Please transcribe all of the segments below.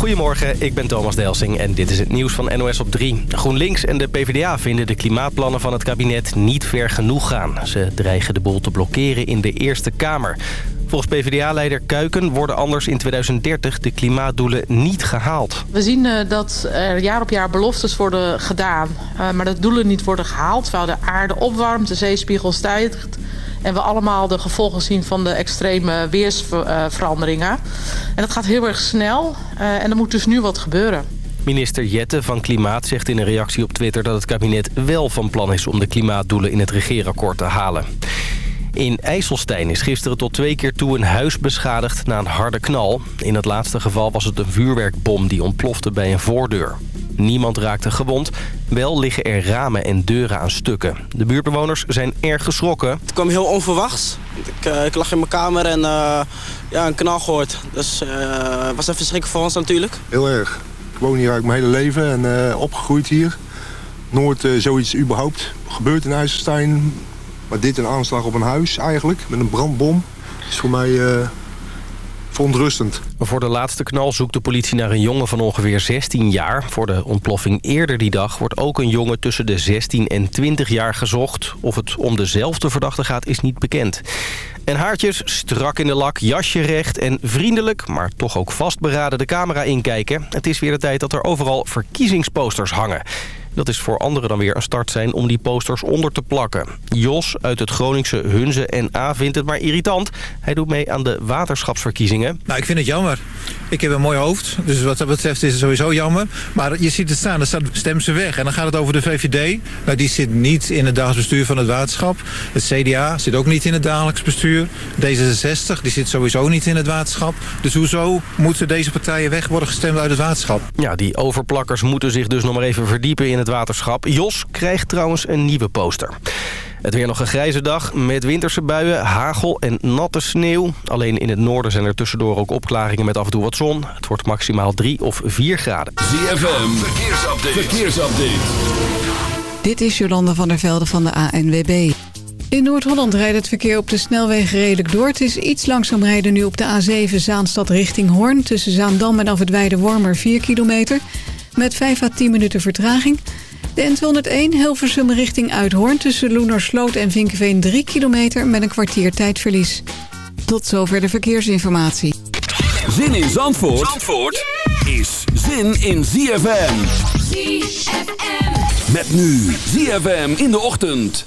Goedemorgen, ik ben Thomas Delsing en dit is het nieuws van NOS op 3. GroenLinks en de PvdA vinden de klimaatplannen van het kabinet niet ver genoeg gaan. Ze dreigen de boel te blokkeren in de Eerste Kamer. Volgens PvdA-leider Kuiken worden anders in 2030 de klimaatdoelen niet gehaald. We zien uh, dat er jaar op jaar beloftes worden gedaan, uh, maar dat doelen niet worden gehaald. Terwijl de aarde opwarmt, de zeespiegel stijgt en we allemaal de gevolgen zien van de extreme weersveranderingen. En dat gaat heel erg snel uh, en er moet dus nu wat gebeuren. Minister Jette van Klimaat zegt in een reactie op Twitter dat het kabinet wel van plan is om de klimaatdoelen in het regeerakkoord te halen. In IJsselstein is gisteren tot twee keer toe een huis beschadigd na een harde knal. In het laatste geval was het een vuurwerkbom die ontplofte bij een voordeur. Niemand raakte gewond. Wel liggen er ramen en deuren aan stukken. De buurtbewoners zijn erg geschrokken. Het kwam heel onverwachts. Ik, uh, ik lag in mijn kamer en uh, ja, een knal gehoord. Dus uh, het was even schrikken voor ons natuurlijk. Heel erg. Ik woon hier eigenlijk mijn hele leven en opgegroeid hier. Nooit zoiets überhaupt gebeurd in IJsselstein. Maar dit een aanslag op een huis eigenlijk, met een brandbom, is voor mij uh, verontrustend. Voor de laatste knal zoekt de politie naar een jongen van ongeveer 16 jaar. Voor de ontploffing eerder die dag wordt ook een jongen tussen de 16 en 20 jaar gezocht. Of het om dezelfde verdachte gaat is niet bekend. En haartjes strak in de lak, jasje recht en vriendelijk... maar toch ook vastberaden de camera inkijken. Het is weer de tijd dat er overal verkiezingsposters hangen. Dat is voor anderen dan weer een start zijn om die posters onder te plakken. Jos uit het Groningse Hunze NA vindt het maar irritant. Hij doet mee aan de waterschapsverkiezingen. Nou, ik vind het jammer. Ik heb een mooi hoofd, dus wat dat betreft is het sowieso jammer. Maar je ziet het staan, er staat stem ze weg. En dan gaat het over de VVD. Nou, die zit niet in het dagelijks bestuur van het waterschap. Het CDA zit ook niet in het dagelijks bestuur. D66, die zit sowieso niet in het waterschap. Dus hoezo moeten deze partijen weg worden gestemd uit het waterschap? Ja, die overplakkers moeten zich dus nog maar even verdiepen in het waterschap. Jos krijgt trouwens een nieuwe poster. Het weer nog een grijze dag met winterse buien, hagel en natte sneeuw. Alleen in het noorden zijn er tussendoor ook opklaringen met af en toe wat zon. Het wordt maximaal 3 of 4 graden. ZFM, verkeersupdate. verkeersupdate. Dit is Jolanda van der Velde van de ANWB. In Noord-Holland rijdt het verkeer op de snelweg redelijk door. Het is iets langzaam rijden nu op de A7 Zaanstad richting Hoorn... tussen Zaandam en af het Weide-Wormer 4 kilometer... met 5 à 10 minuten vertraging... De N201 Hilversum richting Uithoorn tussen Loenersloot en Vinkeveen 3 kilometer met een kwartier tijdverlies. Tot zover de verkeersinformatie. Zin in Zandvoort, Zandvoort is zin in ZFM. ZFM. Met nu ZFM in de ochtend.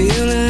feel so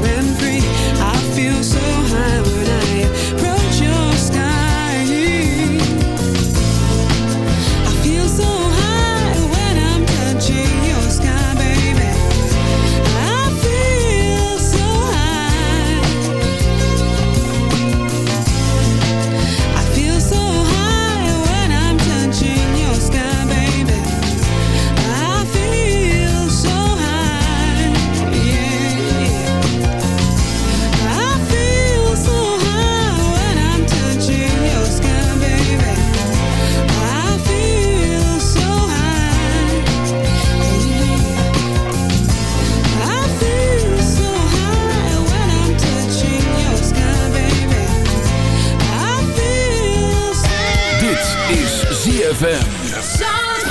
ZFM.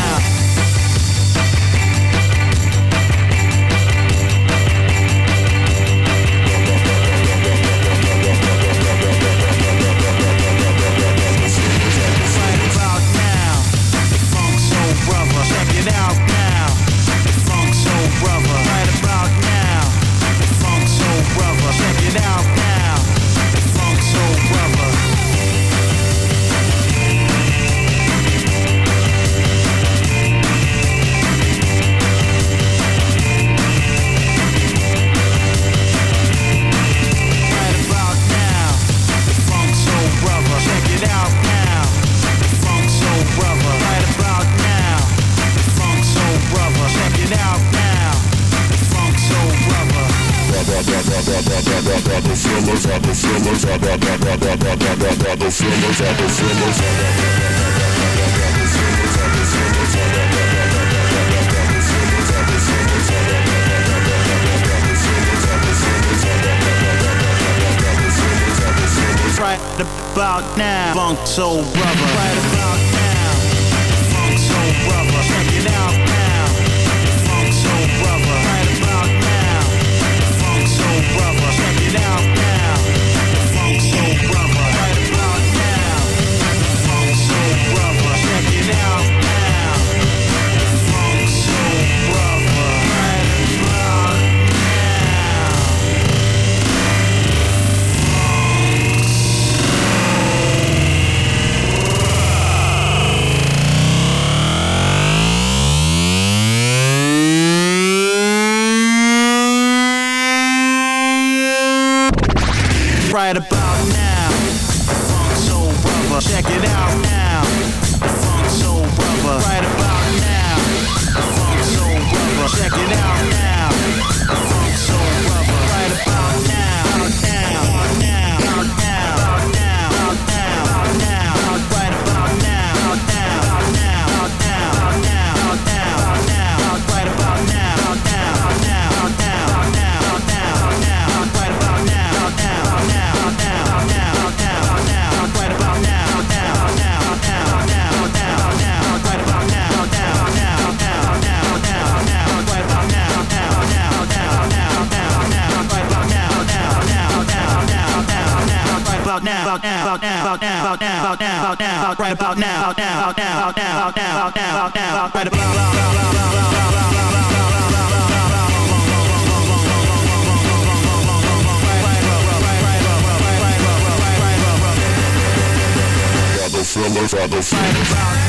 now. Funk Soul Brother. about now. Right about now.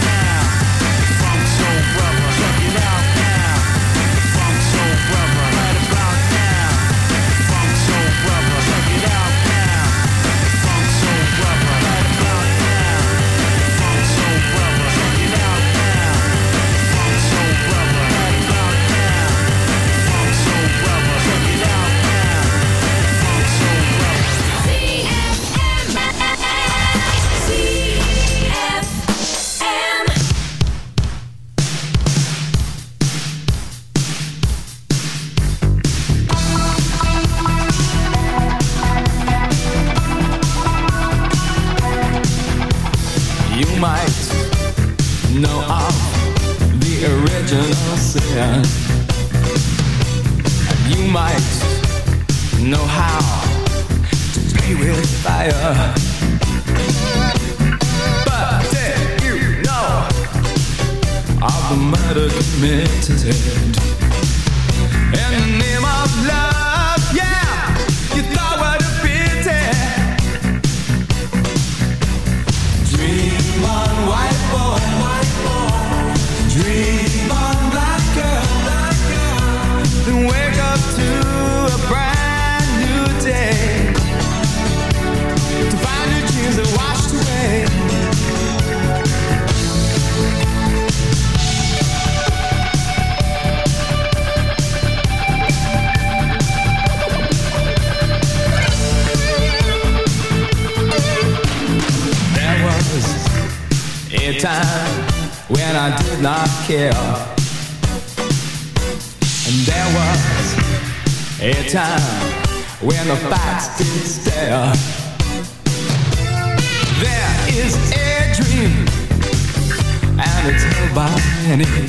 when the facts did stare. There is a dream, and it's held by many.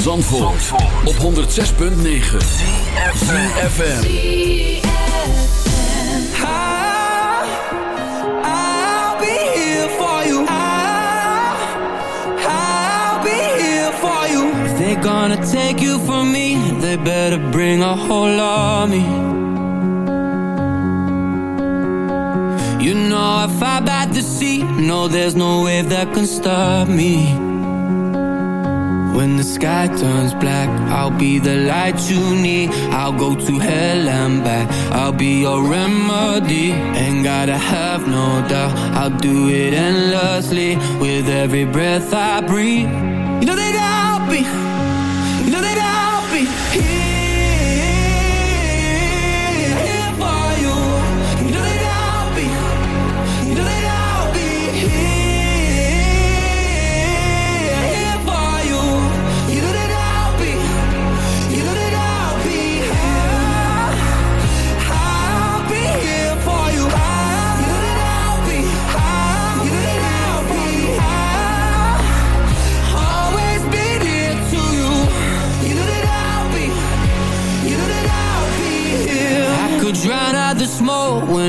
Zandvoort, op 106.9 CFFM I'll be here for you. I'll be here for you. If they're gonna take you from me They better bring a whole army. You know if I about the sea No, there's no wave that can stop me. When the sky turns black I'll be the light you need. I'll go to hell and back. I'll be your remedy. Ain't gotta have no doubt. I'll do it endlessly With every breath I breathe. You know they die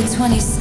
2026.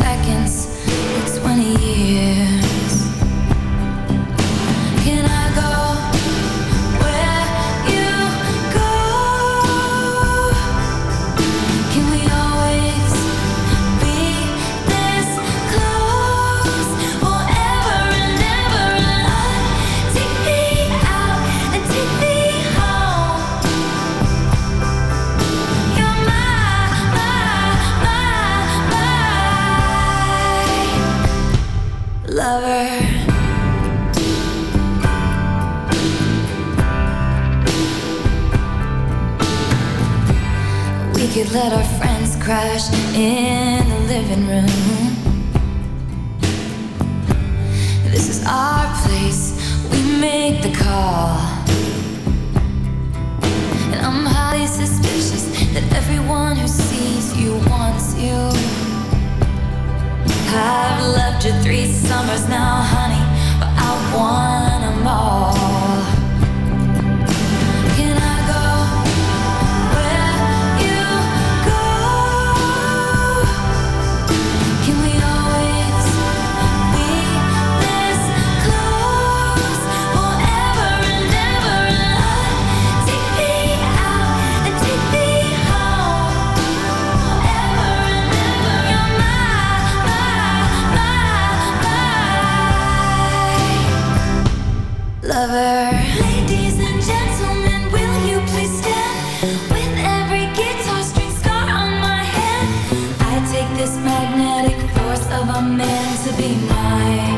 Man to be my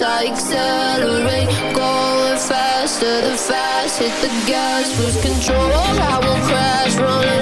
I accelerate. Going faster than fast. Hit the gas, lose control. I will crash, running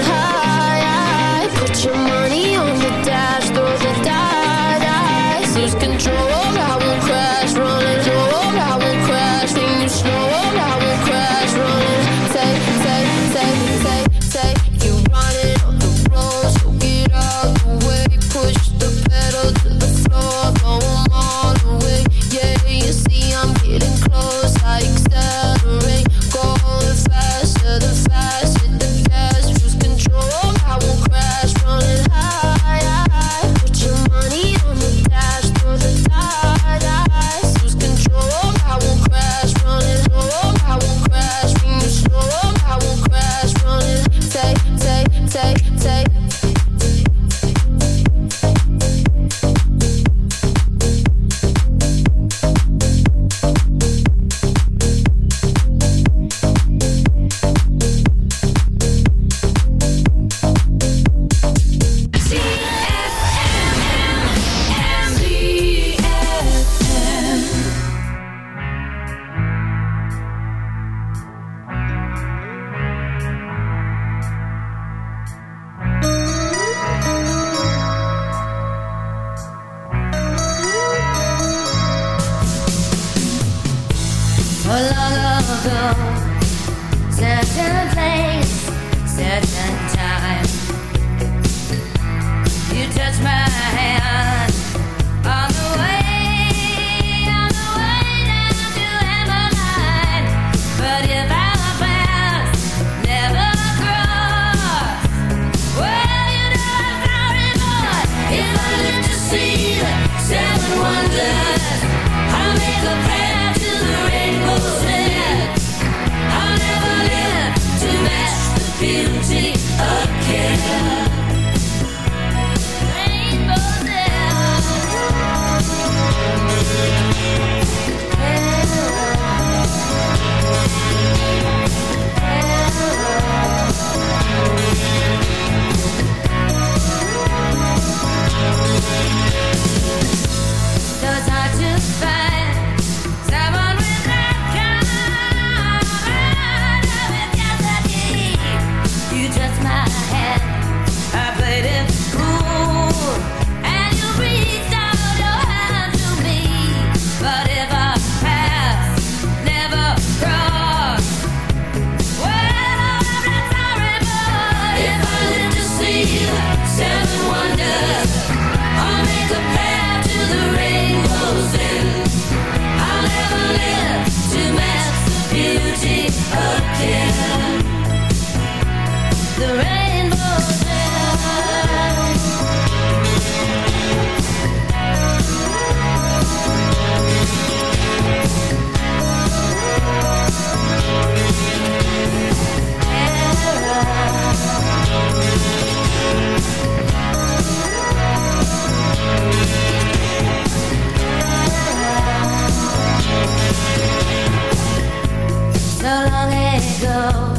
dead men. love.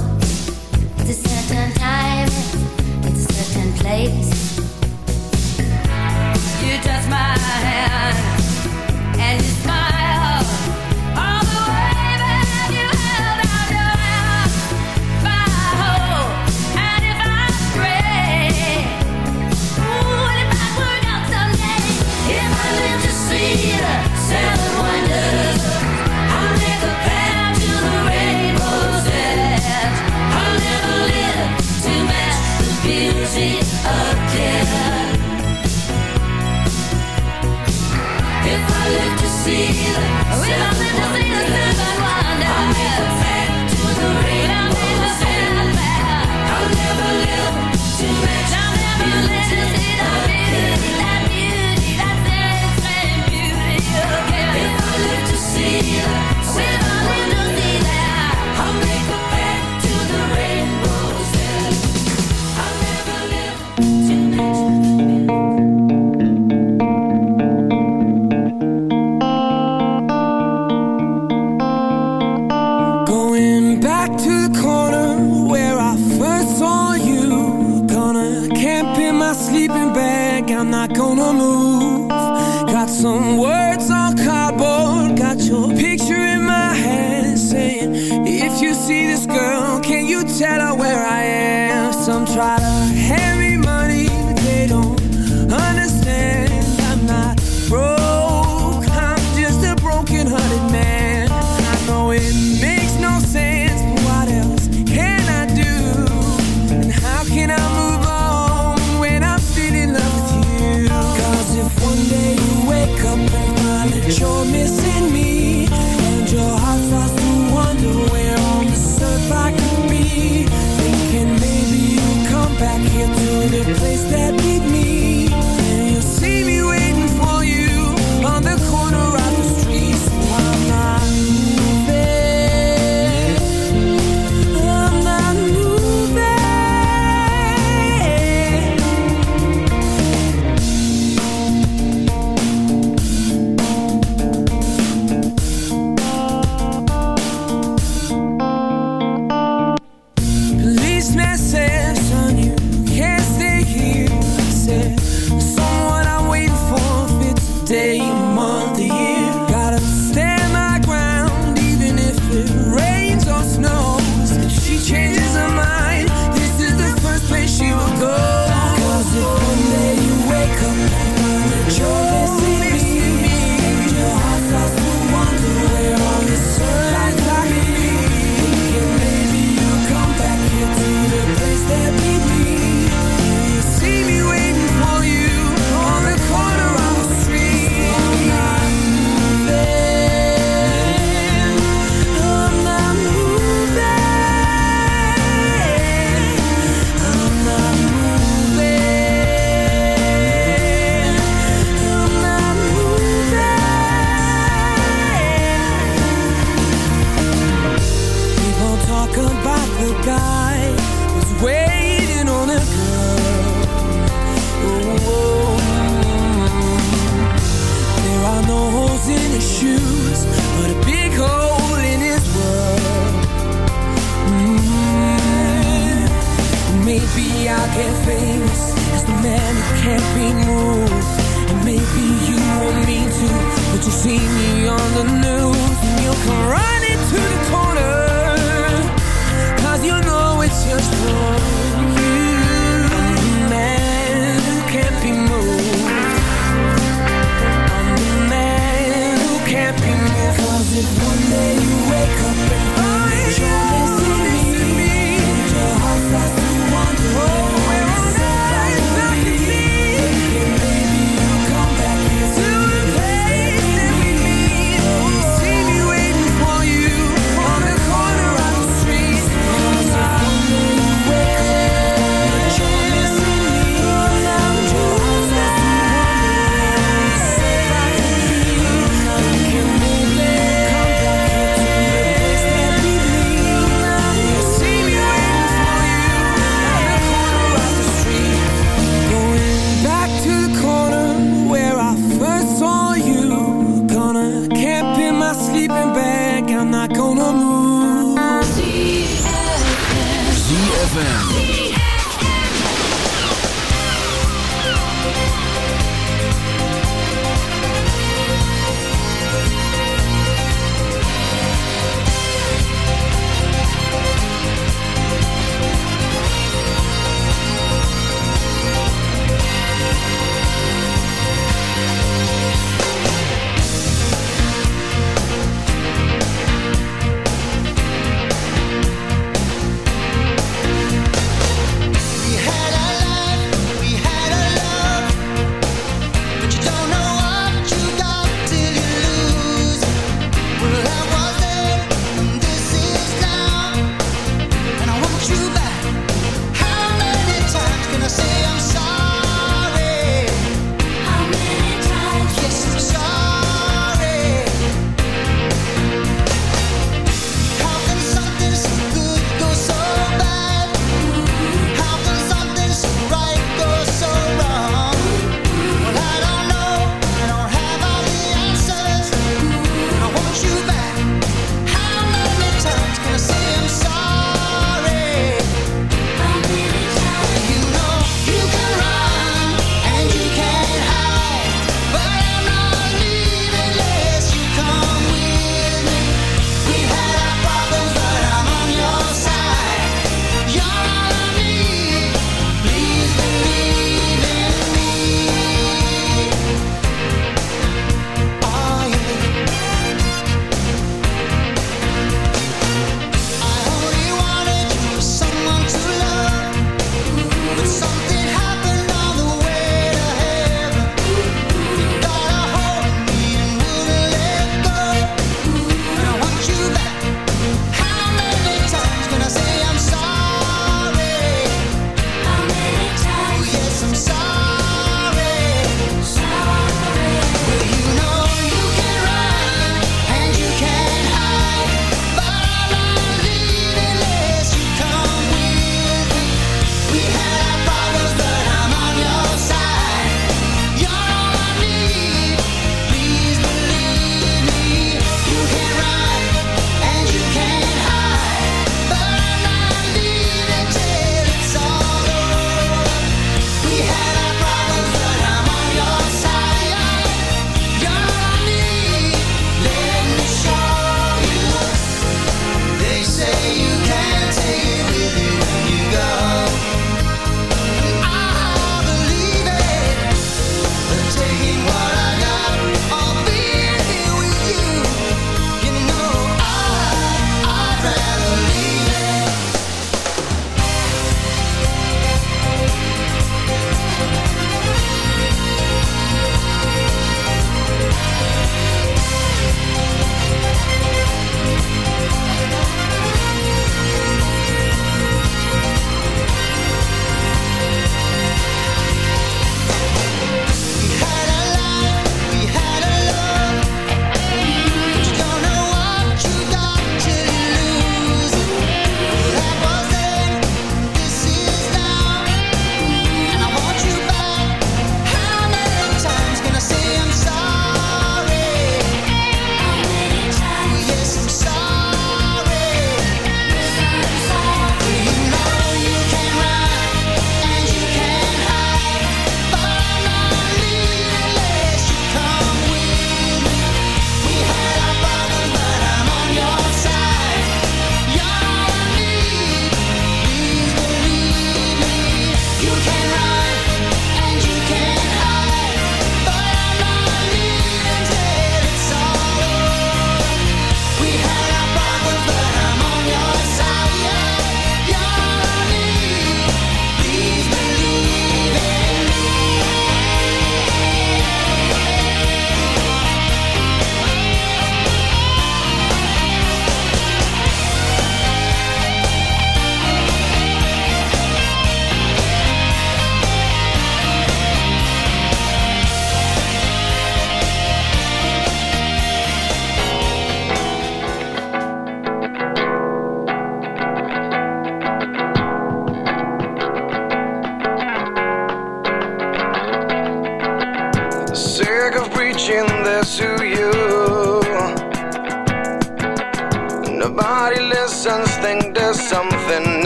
shoes, but a big hole in his world. Mm -hmm. Maybe I'll get famous as the man who can't be moved. And maybe you want me to, but you see me on the news and you'll come running to the corner. Cause you know it's just wrong.